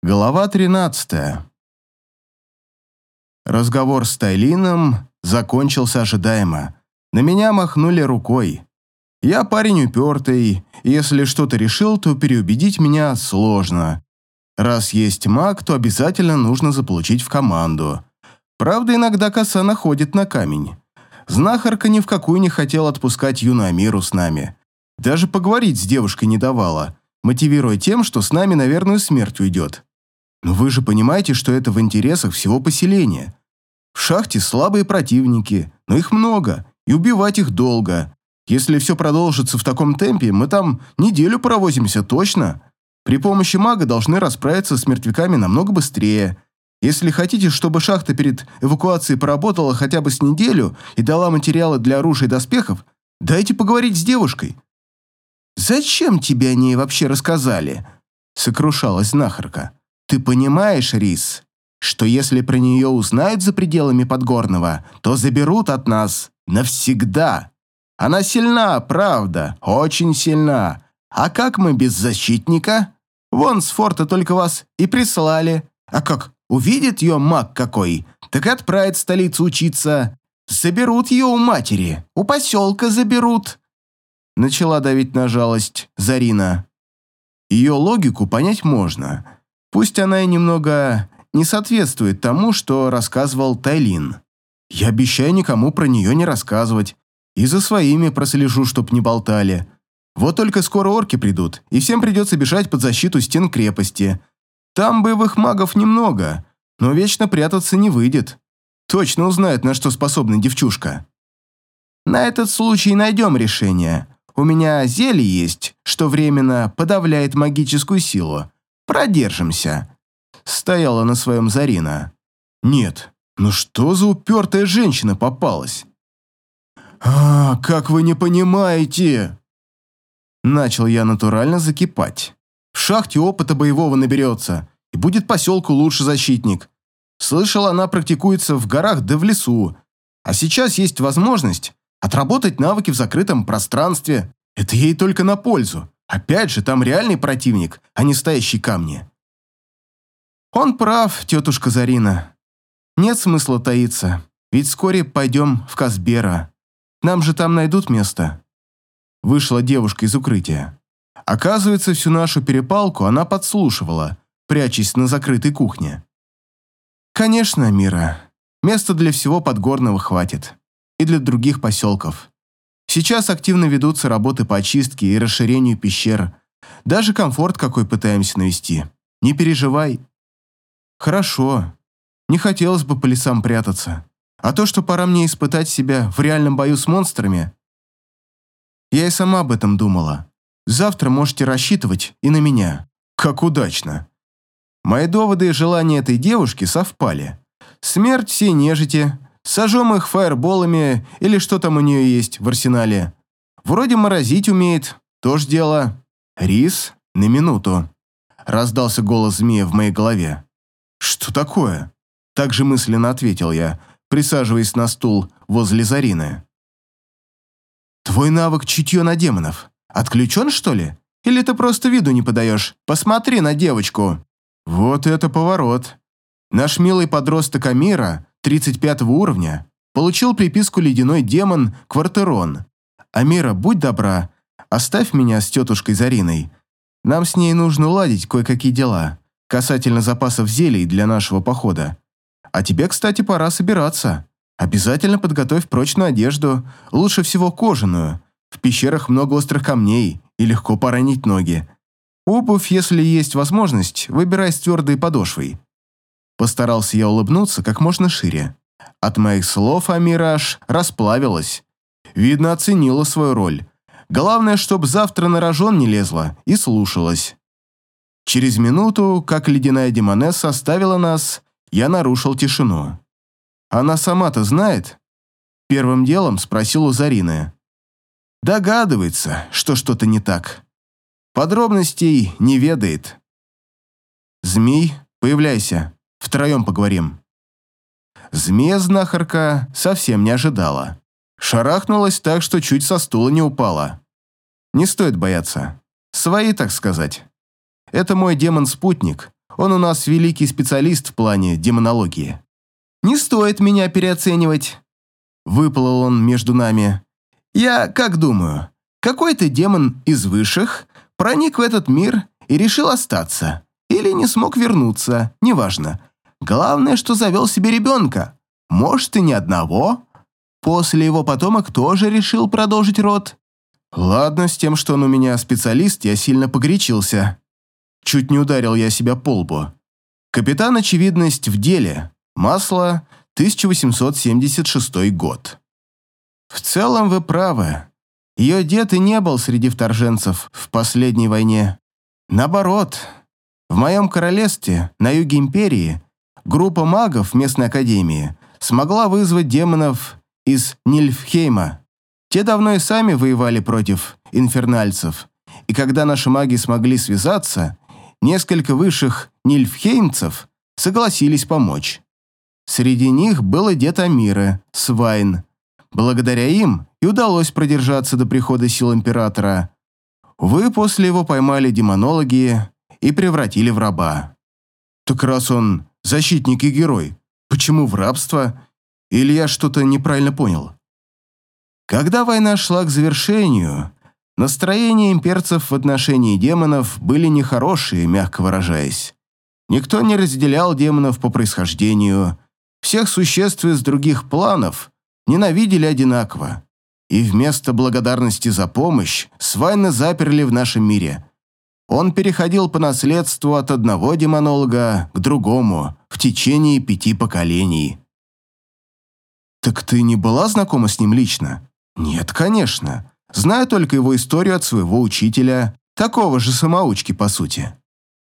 Глава 13. Разговор с Тайлином закончился ожидаемо. На меня махнули рукой. Я парень упертый, если что-то решил, то переубедить меня сложно. Раз есть маг, то обязательно нужно заполучить в команду. Правда, иногда коса находит на камень. Знахарка ни в какую не хотела отпускать юную Амиру с нами. Даже поговорить с девушкой не давала, мотивируя тем, что с нами на верную смерть уйдет. Но вы же понимаете, что это в интересах всего поселения. В шахте слабые противники, но их много, и убивать их долго. Если все продолжится в таком темпе, мы там неделю провозимся точно. При помощи мага должны расправиться с мертвяками намного быстрее. Если хотите, чтобы шахта перед эвакуацией поработала хотя бы с неделю и дала материалы для оружия и доспехов, дайте поговорить с девушкой. «Зачем тебе о ней вообще рассказали?» — сокрушалась знахарка. Ты понимаешь, Рис, что если про нее узнают за пределами Подгорного, то заберут от нас навсегда. Она сильна, правда, очень сильна. А как мы без защитника? Вон с форта только вас и прислали. А как увидит ее маг какой, так отправит в столицу учиться. Заберут ее у матери, у поселка заберут. Начала давить на жалость Зарина. Ее логику понять можно – Пусть она и немного не соответствует тому, что рассказывал Тайлин. Я обещаю никому про нее не рассказывать. И за своими прослежу, чтоб не болтали. Вот только скоро орки придут, и всем придется бежать под защиту стен крепости. Там боевых магов немного, но вечно прятаться не выйдет. Точно узнают, на что способна девчушка. На этот случай найдем решение. У меня зелье есть, что временно подавляет магическую силу. Продержимся. Стояла на своем Зарина. Нет, ну что за упертая женщина попалась? А, как вы не понимаете? Начал я натурально закипать. В шахте опыта боевого наберется, и будет поселку лучше защитник. Слышал, она практикуется в горах да в лесу. А сейчас есть возможность отработать навыки в закрытом пространстве. Это ей только на пользу. Опять же, там реальный противник, а не стоящие камни. Он прав, тетушка Зарина. Нет смысла таиться, ведь вскоре пойдем в Казбера. Нам же там найдут место. Вышла девушка из укрытия. Оказывается, всю нашу перепалку она подслушивала, прячась на закрытой кухне. Конечно, Мира, места для всего Подгорного хватит. И для других поселков. Сейчас активно ведутся работы по очистке и расширению пещер. Даже комфорт какой пытаемся навести. Не переживай. Хорошо. Не хотелось бы по лесам прятаться. А то, что пора мне испытать себя в реальном бою с монстрами... Я и сама об этом думала. Завтра можете рассчитывать и на меня. Как удачно. Мои доводы и желания этой девушки совпали. Смерть всей нежити, Сожжем их фаерболами или что там у нее есть в арсенале. Вроде морозить умеет, тоже дело. Рис на минуту. Раздался голос змея в моей голове. Что такое? Так же мысленно ответил я, присаживаясь на стул возле Зарины. Твой навык чутье на демонов. Отключен, что ли? Или ты просто виду не подаешь? Посмотри на девочку. Вот это поворот. Наш милый подросток Амира 35 уровня, получил приписку «Ледяной демон» Квартерон. «Амира, будь добра, оставь меня с тетушкой Зариной. Нам с ней нужно уладить кое-какие дела касательно запасов зелий для нашего похода. А тебе, кстати, пора собираться. Обязательно подготовь прочную одежду, лучше всего кожаную. В пещерах много острых камней и легко поранить ноги. Обувь, если есть возможность, выбирай с твердой подошвой. Постарался я улыбнуться как можно шире. От моих слов Амираж расплавилась. Видно, оценила свою роль. Главное, чтоб завтра на рожон не лезла и слушалась. Через минуту, как ледяная демонесса оставила нас, я нарушил тишину. Она сама-то знает? Первым делом спросил у Зарины. Догадывается, что что-то не так. Подробностей не ведает. «Змей, появляйся», Втроем поговорим». Змея-знахарка совсем не ожидала. Шарахнулась так, что чуть со стула не упала. Не стоит бояться. Свои, так сказать. Это мой демон-спутник. он у нас великий специалист в плане демонологии. Не стоит меня переоценивать. Выплыл он между нами. Я как думаю, какой-то демон из высших проник в этот мир и решил остаться. Или не смог вернуться, неважно. Главное, что завел себе ребенка. Может, и не одного. После его потомок тоже решил продолжить род. Ладно, с тем, что он у меня специалист, я сильно погорячился. Чуть не ударил я себя по лбу. Капитан Очевидность в деле. Масло, 1876 год. В целом вы правы. Ее дед и не был среди вторженцев в последней войне. Наоборот, в моем королевстве, на юге империи, группа магов местной академии смогла вызвать демонов из Нильфхейма. Те давно и сами воевали против инфернальцев, и когда наши маги смогли связаться, несколько высших нильфхеймцев согласились помочь. Среди них был и дед Амира, Свайн. Благодаря им и удалось продержаться до прихода сил Императора. Вы после его поймали демонологи и превратили в раба. Так раз он защитник и герой, почему в рабство? Или я что-то неправильно понял? Когда война шла к завершению, настроения имперцев в отношении демонов были нехорошие, мягко выражаясь. Никто не разделял демонов по происхождению, всех существ из других планов ненавидели одинаково. И вместо благодарности за помощь Свайна заперли в нашем мире. Он переходил по наследству от одного демонолога к другому в течение пяти поколений. «Так ты не была знакома с ним лично?» «Нет, конечно. Знаю только его историю от своего учителя, такого же самоучки, по сути.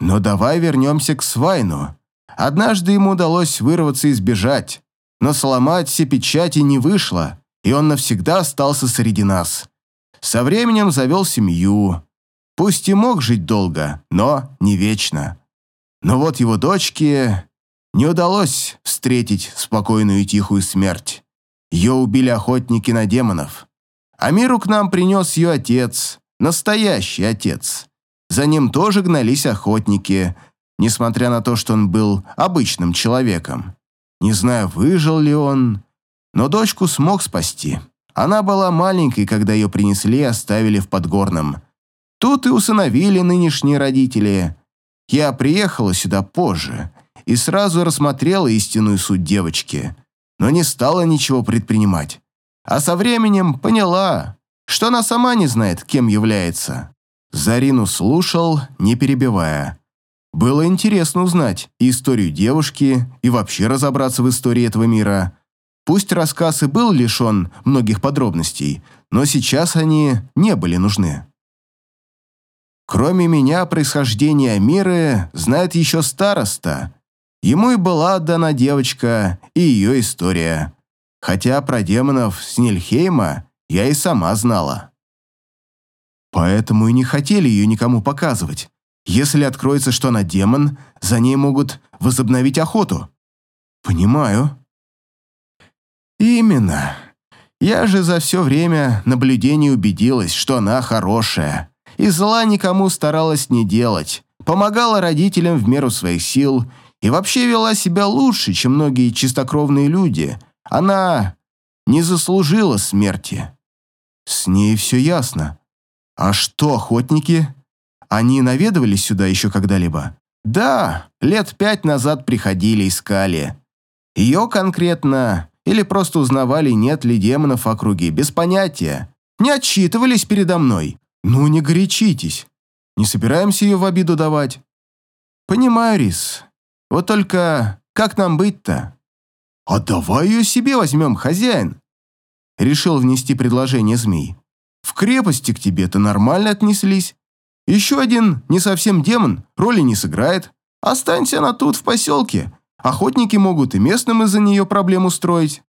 Но давай вернемся к Свайну. Однажды ему удалось вырваться и сбежать, но сломать все печати не вышло, и он навсегда остался среди нас. Со временем завел семью. Пусть и мог жить долго, но не вечно. Но вот его дочке не удалось встретить спокойную и тихую смерть. Ее убили охотники на демонов. А миру к нам принес ее отец, настоящий отец. За ним тоже гнались охотники – несмотря на то, что он был обычным человеком. Не знаю, выжил ли он, но дочку смог спасти. Она была маленькой, когда ее принесли и оставили в Подгорном. Тут и усыновили нынешние родители. Я приехала сюда позже и сразу рассмотрела истинную суть девочки, но не стала ничего предпринимать. А со временем поняла, что она сама не знает, кем является. Зарину слушал, не перебивая. Было интересно узнать и историю девушки, и вообще разобраться в истории этого мира. Пусть рассказ и был лишен многих подробностей, но сейчас они не были нужны. Кроме меня, происхождение Амиры знает еще староста. Ему и была отдана девочка и ее история. Хотя про демонов с Нильхейма я и сама знала. Поэтому и не хотели ее никому показывать. Если откроется, что она демон, за ней могут возобновить охоту. Понимаю. Именно. Я же за все время наблюдений убедилась, что она хорошая. И зла никому старалась не делать. Помогала родителям в меру своих сил и вообще вела себя лучше, чем многие чистокровные люди. Она не заслужила смерти. С ней все ясно. А что, охотники? Они наведывались сюда еще когда-либо? Да, лет пять назад приходили, искали. Ее конкретно или просто узнавали, нет ли демонов в округе, без понятия. Не отчитывались передо мной. Ну, не горячитесь. Не собираемся ее в обиду давать. Понимаю, Рис. Вот только как нам быть-то? А давай ее себе возьмем, хозяин. Решил внести предложение змей. В крепости к тебе-то нормально отнеслись. Еще один не совсем демон роли не сыграет. Останься она тут, в поселке. Охотники могут и местным из-за нее проблем устроить.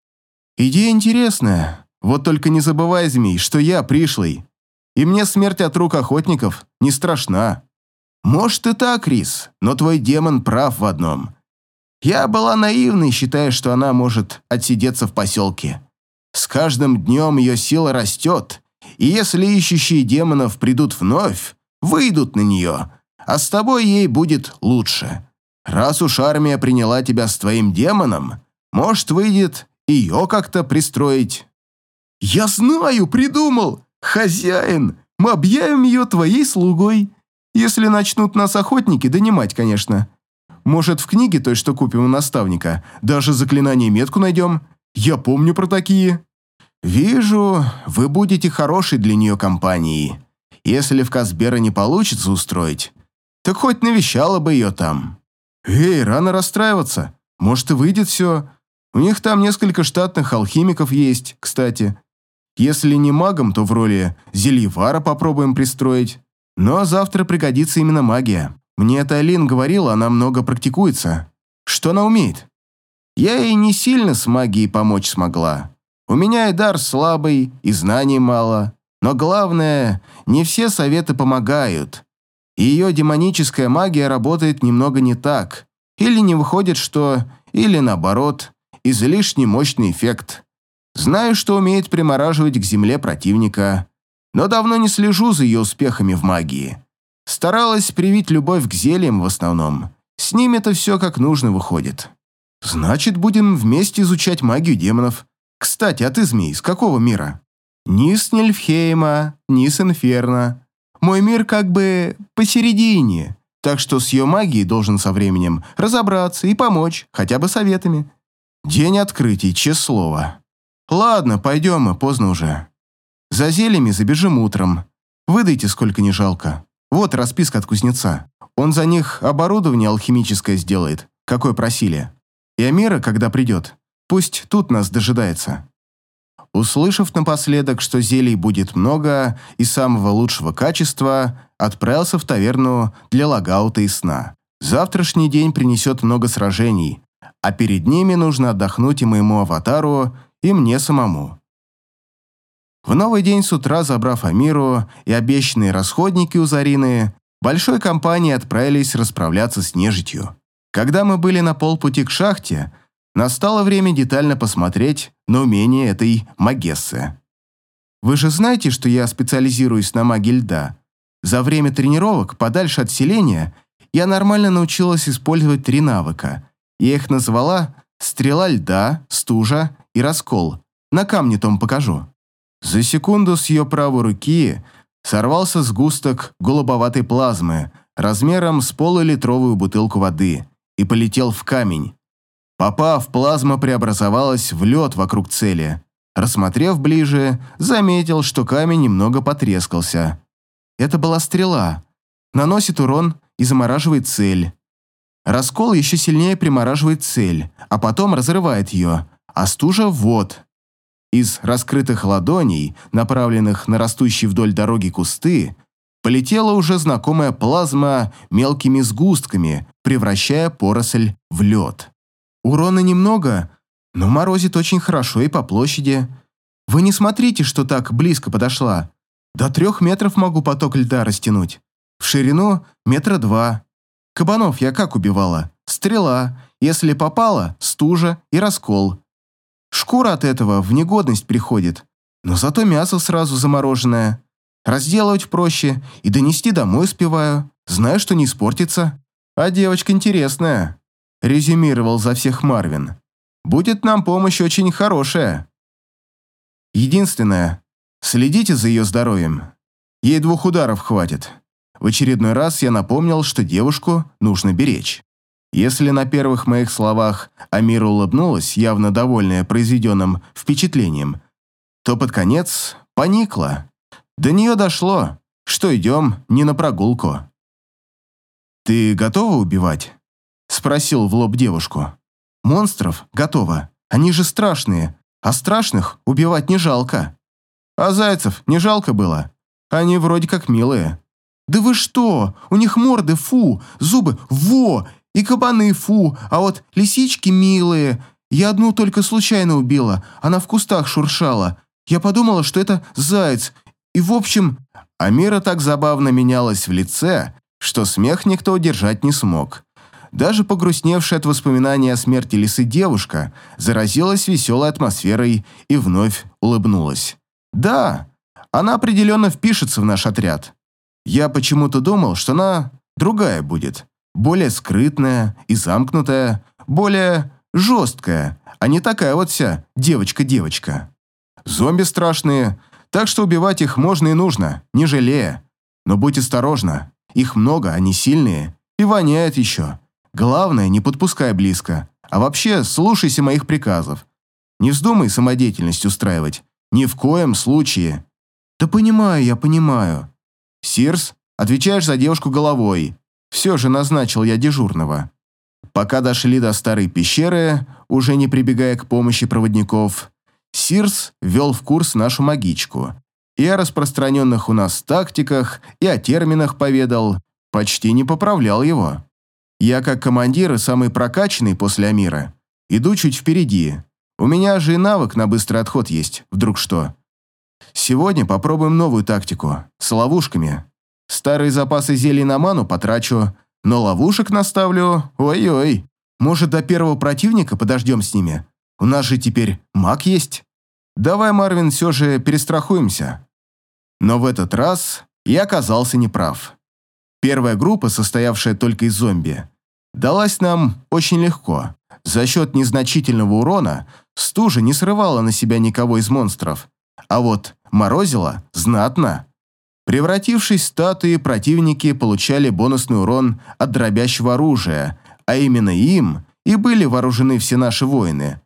Идея интересная. Вот только не забывай, змей, что я пришлый. И мне смерть от рук охотников не страшна. Может и так, Рис, но твой демон прав в одном. Я была наивной, считая, что она может отсидеться в поселке. С каждым днем ее сила растет, и если ищущие демонов придут вновь, выйдут на нее, а с тобой ей будет лучше. Раз уж армия приняла тебя с твоим демоном, может, выйдет ее как-то пристроить». «Я знаю, придумал! Хозяин! Мы объявим ее твоей слугой. Если начнут нас охотники донимать, конечно. Может, в книге той, что купим у наставника, даже заклинание метку найдем? Я помню про такие». «Вижу, вы будете хорошей для нее компанией. Если в Казбера не получится устроить, так хоть навещала бы ее там». «Эй, рано расстраиваться. Может, и выйдет все. У них там несколько штатных алхимиков есть, кстати. Если не магом, то в роли зельевара попробуем пристроить. Но завтра пригодится именно магия. Мне это Алин говорила, она много практикуется. Что она умеет? Я ей не сильно с магией помочь смогла. У меня и дар слабый, и знаний мало. Но главное, не все советы помогают. Ее демоническая магия работает немного не так. Или не выходит, что... Или наоборот, излишне мощный эффект. Знаю, что умеет примораживать к земле противника, но давно не слежу за ее успехами в магии. Старалась привить любовь к зельям в основном. С ними-то все как нужно выходит. Значит, будем вместе изучать магию демонов. Кстати, а ты, змей, из какого мира? Ни с Нильфхейма, ни с Инферно. Мой мир как бы посередине, так что с ее магией должен со временем разобраться и помочь, хотя бы советами. День открытий, честное слово. Ладно, пойдем мы, поздно уже. За зельями забежим утром. Выдайте, сколько не жалко. Вот расписка от кузнеца. Он за них оборудование алхимическое сделает, какое просили. И Амира, когда придет, пусть тут нас дожидается. Услышав напоследок, что зелий будет много и самого лучшего качества, отправился в таверну для лагаута и сна. Завтрашний день принесет много сражений, а перед ними нужно отдохнуть и моему аватару, и мне самому. В новый день с утра, забрав Амиру и обещанные расходники у Зарины, большой компанией отправились расправляться с нежитью. Когда мы были на полпути к шахте, настало время детально посмотреть на умение этой Магессы. Вы же знаете, что я специализируюсь на магии льда. За время тренировок, подальше от селения, я нормально научилась использовать три навыка я их назвала «Стрела льда», «Стужа» и «Раскол». На камне том покажу. За секунду с ее правой руки сорвался сгусток голубоватой плазмы размером с полулитровую бутылку воды и полетел в камень. Попав, плазма преобразовалась в лед вокруг цели. Рассмотрев ближе, заметил, что камень немного потрескался. Это была стрела. Наносит урон и замораживает цель. Раскол еще сильнее примораживает цель, а потом разрывает ее, а стужа – вот. Из раскрытых ладоней, направленных на растущие вдоль дороги кусты, полетела уже знакомая плазма мелкими сгустками, превращая поросль в лед. Урона немного, но морозит очень хорошо и по площади. Вы не смотрите, что так близко подошла. До трех метров могу поток льда растянуть. В ширину метра два. Кабанов я как убивала? Стрела. Если попала, стужа и раскол. Шкура от этого в негодность приходит. Но зато мясо сразу замороженное. Разделывать проще и донести домой успеваю. Знаю, что не испортится. А девочка интересная. Резюмировал за всех Марвин. Будет нам помощь очень хорошая. Единственное, следите за ее здоровьем. Ей двух ударов хватит. В очередной раз я напомнил, что девушку нужно беречь. Если на первых моих словах Амира улыбнулась, явно довольная произведенным впечатлением, то под конец поникла. До нее дошло, что идем не на прогулку. «Ты готова убивать?» – спросил в лоб девушку. «Монстров готова. Они же страшные, а страшных убивать не жалко. А зайцев не жалко было. Они вроде как милые». «Да вы что? У них морды фу, зубы во, и кабаны фу, а вот лисички милые. Я одну только случайно убила, она в кустах шуршала. Я подумала, что это заяц. И в общем...» Амира так забавно менялась в лице, что смех никто удержать не смог. Даже погрустневшая от воспоминаний о смерти лисы девушка заразилась веселой атмосферой и вновь улыбнулась. «Да, она определенно впишется в наш отряд. Я почему-то думал, что она другая будет, более скрытная и замкнутая, более жесткая, а не такая вот вся девочка-девочка. Зомби страшные, так что убивать их можно и нужно, не жалея. Но будь осторожна, их много, они сильные и воняют еще. Главное, не подпускай близко, а вообще слушайся моих приказов. Не вздумай самодеятельность устраивать, ни в коем случае. Да понимаю я, понимаю. Сирс, отвечаешь за девушку головой. Все же назначил я дежурного. Пока дошли до старой пещеры, уже не прибегая к помощи проводников, Сирс ввел в курс нашу магичку. И о распространенных у нас тактиках, и о терминах поведал, почти не поправлял его. Я, как командир и самый прокачанный после Амира, иду чуть впереди. У меня же и навык на быстрый отход есть, вдруг что. Сегодня попробуем новую тактику, с ловушками. Старые запасы зелий на ману потрачу, но ловушек наставлю, ой-ой. Может, до первого противника подождем с ними? У нас же теперь маг есть. Давай, Марвин, все же перестрахуемся. Но в этот раз я оказался неправ. Первая группа, состоявшая только из зомби, далась нам очень легко. За счет незначительного урона стужа не срывала на себя никого из монстров, а вот морозила знатно. Превратившись в статуи, противники получали бонусный урон от дробящего оружия, а именно им и были вооружены все наши воины.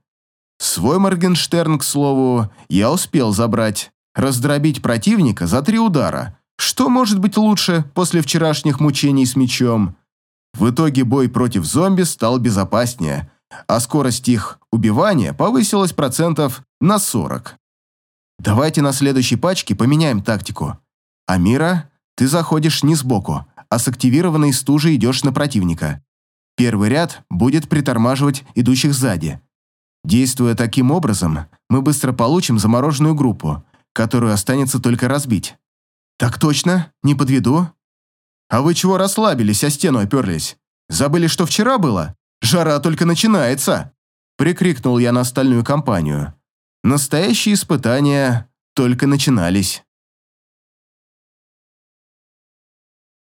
Свой Моргенштерн, к слову, я успел забрать. Раздробить противника за три удара. Что может быть лучше после вчерашних мучений с мечом? В итоге бой против зомби стал безопаснее, а скорость их убивания повысилась процентов на 40. Давайте на следующей пачке поменяем тактику. Амира, ты заходишь не сбоку, а с активированной стужей идешь на противника. Первый ряд будет притормаживать идущих сзади. Действуя таким образом, мы быстро получим замороженную группу, которую останется только разбить. Так точно, не подведу. А вы чего расслабились, а стену оперлись? Забыли, что вчера было? Жара только начинается!» Прикрикнул я на остальную компанию. Настоящие испытания только начинались.